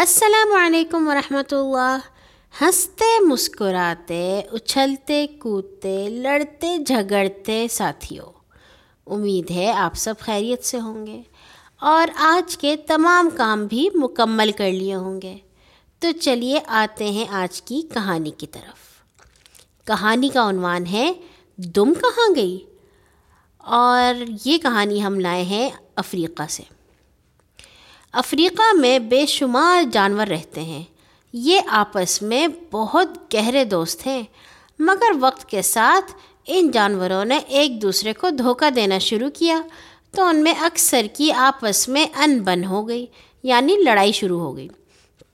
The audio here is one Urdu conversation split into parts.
السلام علیکم ورحمۃ اللہ۔ ہنستے، مسکراتے، اچھلتے، کودتے، لڑتے، جھگڑتے ساتھیوں امید ہے آپ سب خیریت سے ہوں گے۔ اور آج کے تمام کام بھی مکمل کر لیے ہوں گے۔ تو چلیے آتے ہیں آج کی کہانی کی طرف۔ کہانی کا عنوان ہے، دم کہاں گئی؟ اور یہ کہانی ہم لائے ہیں افریقہ سے۔ افریقہ میں بے شمار جانور رہتے ہیں۔ یہ آپس میں بہت گہرے دوست ہیں، مگر وقت کے ساتھ ان جانوروں نے ایک دوسرے کو دھوکہ دینا شروع کیا۔ تو ان میں اکثر کی آپس میں ان بن ہو گئی یعنی لڑائی شروع ہو گئی۔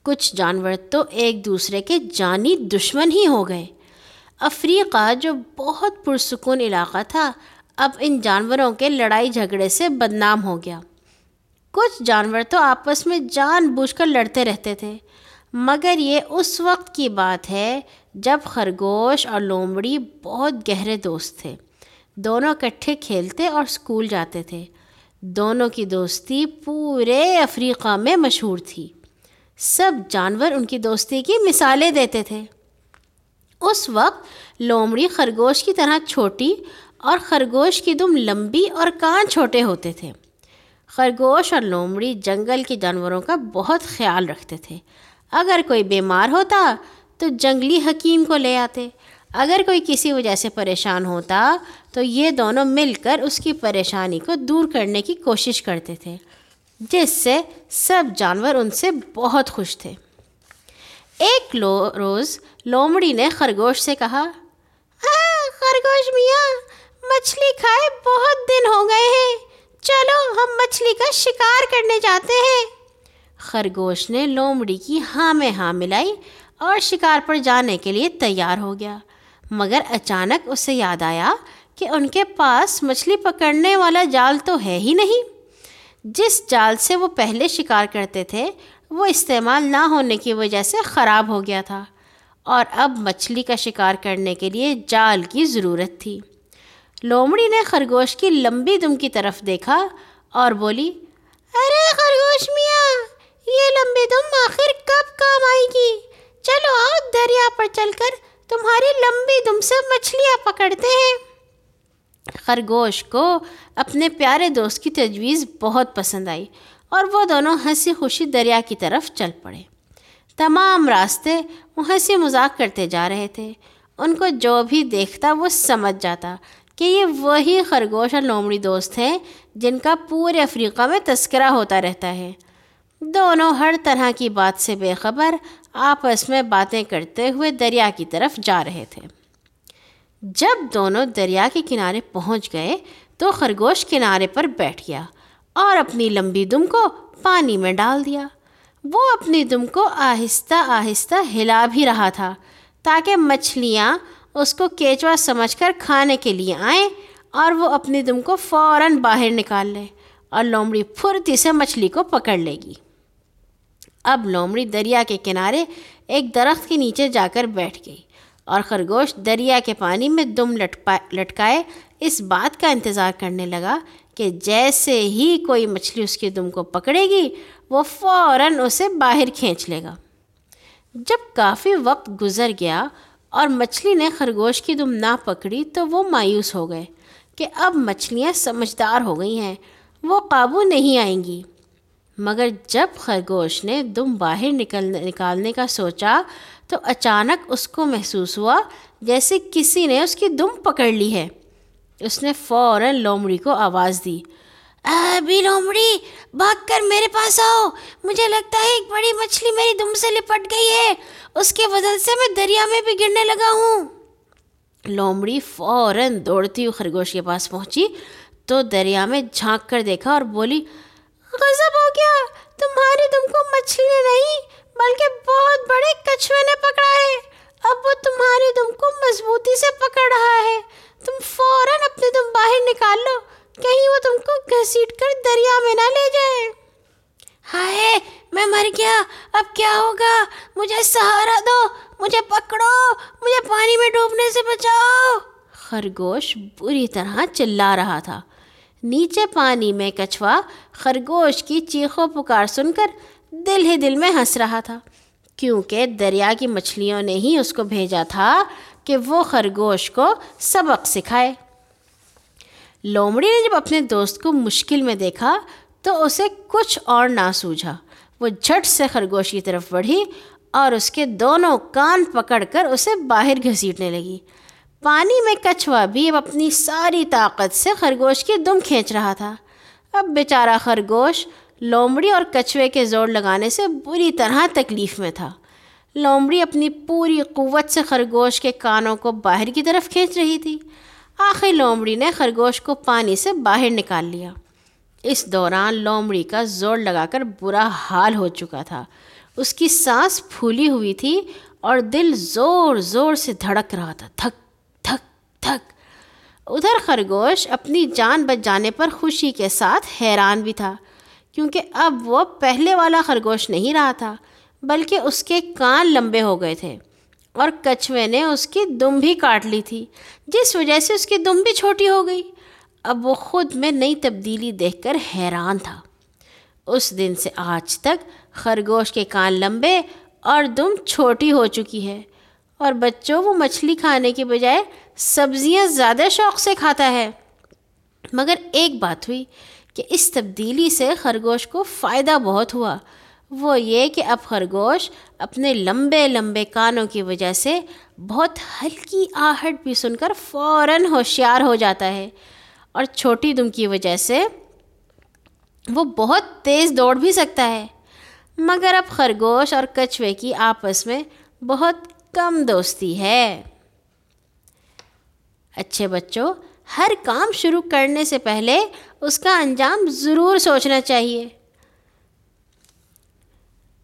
کچھ جانور تو ایک دوسرے کے جانی دشمن ہی ہو گئے۔ افریقہ جو بہت پرسکون علاقہ تھا، اب ان جانوروں کے لڑائی جھگڑے سے بدنام ہو گیا۔ کچھ جانور تو آپس میں جان بوجھ کر لڑتے رہتے تھے۔ مگر یہ اس وقت کی بات ہے جب خرگوش اور لومڑی بہت گہرے دوست تھے۔ دونوں اکٹھے کھیلتے اور اسکول جاتے تھے۔ دونوں کی دوستی پورے افریقہ میں مشہور تھی۔ سب جانور ان کی دوستی کی مثالیں دیتے تھے۔ اس وقت لومڑی خرگوش کی طرح چھوٹی اور خرگوش کی دم لمبی اور کان چھوٹے ہوتے تھے۔ خرگوش اور لومڑی جنگل کے جانوروں کا بہت خیال رکھتے تھے۔ اگر کوئی بیمار ہوتا تو جنگلی حکیم کو لے آتے۔ اگر کوئی کسی وجہ سے پریشان ہوتا تو یہ دونوں مل کر اس کی پریشانی کو دور کرنے کی کوشش کرتے تھے، جس سے سب جانور ان سے بہت خوش تھے۔ ایک لو، روز لومڑی نے خرگوش سے کہا خرگوش میاں، مچھلی کھائے بہت دن ہو گئے ہیں۔ چلو ہم مچھلی کا شکار کرنے جاتے ہیں۔ خرگوش نے لومڑی کی ہاں میں ہاں ملائی اور شکار پر جانے کے لیے تیار ہو گیا۔ مگر اچانک اسے یاد آیا کہ ان کے پاس مچھلی پکڑنے والا جال تو ہے ہی نہیں۔ جس جال سے وہ پہلے شکار کرتے تھے، وہ استعمال نہ ہونے کی وجہ سے خراب ہو گیا تھا۔ اور اب مچھلی کا شکار کرنے کے لیے جال کی ضرورت تھی۔ لومڑی نے خرگوش کی لمبی دم کی طرف دیکھا اور بولی، ارے خرگوش میاں، یہ لمبی دم آخر کب کام آئے گی؟ چلو آؤ دریا پر چل کر تمہاری لمبی دم سے مچھلیاں پکڑتے ہیں۔ خرگوش کو اپنے پیارے دوست کی تجویز بہت پسند آئی اور وہ دونوں ہنسی خوشی دریا کی طرف چل پڑے۔ تمام راستے وہ ہنسی مذاق کرتے جا رہے تھے۔ ان کو جو بھی دیکھتا وہ سمجھ جاتا۔ کہ یہ وہی خرگوش اور لومڑی دوست ہیں جن کا پورے افریقہ میں تذکرہ ہوتا رہتا ہے۔ دونوں ہر طرح کی بات سے بے خبر آپس میں باتیں کرتے ہوئے دریا کی طرف جا رہے تھے۔ جب دونوں دریا کے کنارے پہنچ گئے تو خرگوش کنارے پر بیٹھ گیا اور اپنی لمبی دم کو پانی میں ڈال دیا۔ وہ اپنی دم کو آہستہ آہستہ ہلا بھی رہا تھا تاکہ مچھلیاں اس کو کیچوا سمجھ کر کھانے کے لیے آئیں اور وہ اپنی دم کو فوراً باہر نکال لے اور لومڑی پھرتی سے مچھلی کو پکڑ لے گی۔ اب لومڑی دریا کے کنارے ایک درخت کے نیچے جا کر بیٹھ گئی اور خرگوش دریا کے پانی میں دم لٹپا لٹکائے اس بات کا انتظار کرنے لگا کہ جیسے ہی کوئی مچھلی اس کی دم کو پکڑے گی، وہ فوراً اسے باہر کھینچ لے گا۔ جب کافی وقت گزر گیا اور مچھلی نے خرگوش کی دم نہ پکڑی تو وہ مایوس ہو گئے کہ اب مچھلیاں سمجھدار ہو گئی ہیں، وہ قابو نہیں آئیں گی۔ مگر جب خرگوش نے دم باہر نکل، نکالنے کا سوچا تو اچانک اس کو محسوس ہوا جیسے کسی نے اس کی دم پکڑ لی ہے۔ اس نے فوراً لومڑی کو آواز دی۔ ابھی بھاگ کر میرے پاس آؤ۔ مجھے لگتا ہے ایک بڑی مچھلی میری دم سے لپٹ گئی ہے۔ اس کے وزن سے میں دریا میں بھی گرنے لگا ہوں۔ لومڑی فوراً دوڑتی ہوئی خرگوش کے پاس پہنچی، تو دریا میں جھانک کر دیکھا اور بولی، غضب ہو گیا تمہاری تم کو مچھلی نہیں بلکہ بہت بڑے کچھوے نے پکڑا ہے اب وہ تمہاری دم کو مضبوطی سے پکڑ رہا ہے تم فوراً اپنے دم باہر نکال لو کہیں وہ تم کو گھسیٹ کر دریا لے جائے ہائے، میں مر گیا۔ اب کیا ہوگا؟ مجھے سہارا دو، مجھے پکڑو، مجھے پانی میں ڈوبنے سے بچاؤ۔ خرگوش بری طرح چلا رہا تھا۔ نیچے پانی میں کچھوا خرگوش کی چیخو پکار سن کر دل ہی دل میں ہنس رہا تھا۔ کیونکہ دریا کی مچھلیوں نے ہی اس کو بھیجا تھا کہ وہ خرگوش کو سبق سکھائے۔ لومڑی نے جب اپنے دوست کو مشکل میں دیکھا تو اسے کچھ اور نہ سوجھا۔ وہ جھٹ سے خرگوش کی طرف بڑھی اور اس کے دونوں کان پکڑ کر اسے باہر گھسیٹنے لگی۔ پانی میں کچھوا بھی اب اپنی ساری طاقت سے خرگوش کی دم کھینچ رہا تھا۔ اب بیچارہ خرگوش لومڑی اور کچھوے کے زور لگانے سے بری طرح تکلیف میں تھا۔ لومڑی اپنی پوری قوت سے خرگوش کے کانوں کو باہر کی طرف کھینچ رہی تھی۔ آخر لومڑی نے خرگوش کو پانی سے باہر نکال لیا۔ اس دوران لومڑی کا زور لگا کر برا حال ہو چکا تھا۔ اس کی سانس پھولی ہوئی تھی اور دل زور زور سے دھڑک رہا تھا۔ تھک تھک تھک ادھر خرگوش اپنی جان بچ جانے پر خوشی کے ساتھ حیران بھی تھا، کیونکہ اب وہ پہلے والا خرگوش نہیں رہا تھا، بلکہ اس کے کان لمبے ہو گئے تھے اور کچھوے نے اس کی دم بھی کاٹ لی تھی، جس وجہ سے اس کی دم بھی چھوٹی ہو گئی۔ اب وہ خود میں نئی تبدیلی دیکھ کر حیران تھا۔ اس دن سے آج تک خرگوش کے کان لمبے اور دم چھوٹی ہو چکی ہے اور بچوں وہ مچھلی کھانے کے بجائے سبزیاں زیادہ شوق سے کھاتا ہے۔ مگر ایک بات ہوئی کہ اس تبدیلی سے خرگوش کو فائدہ بہت ہوا۔ وہ یہ کہ اب خرگوش اپنے لمبے لمبے کانوں کی وجہ سے بہت ہلکی آہٹ بھی سن کر فوراً ہوشیار ہو جاتا ہے۔ اور چھوٹی دم کی وجہ سے وہ بہت تیز دوڑ بھی سکتا ہے۔ مگر اب خرگوش اور کچھوے کی آپس میں بہت کم دوستی ہے۔ اچھے بچوں، ہر کام شروع کرنے سے پہلے اس کا انجام ضرور سوچنا چاہیے۔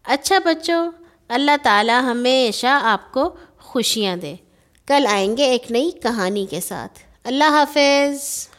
اچھا بچوں، اللہ تعالیٰ ہمیشہ آپ کو خوشیاں دے۔ کل آئیں گے ایک نئی کہانی کے ساتھ۔ اللہ حافظ۔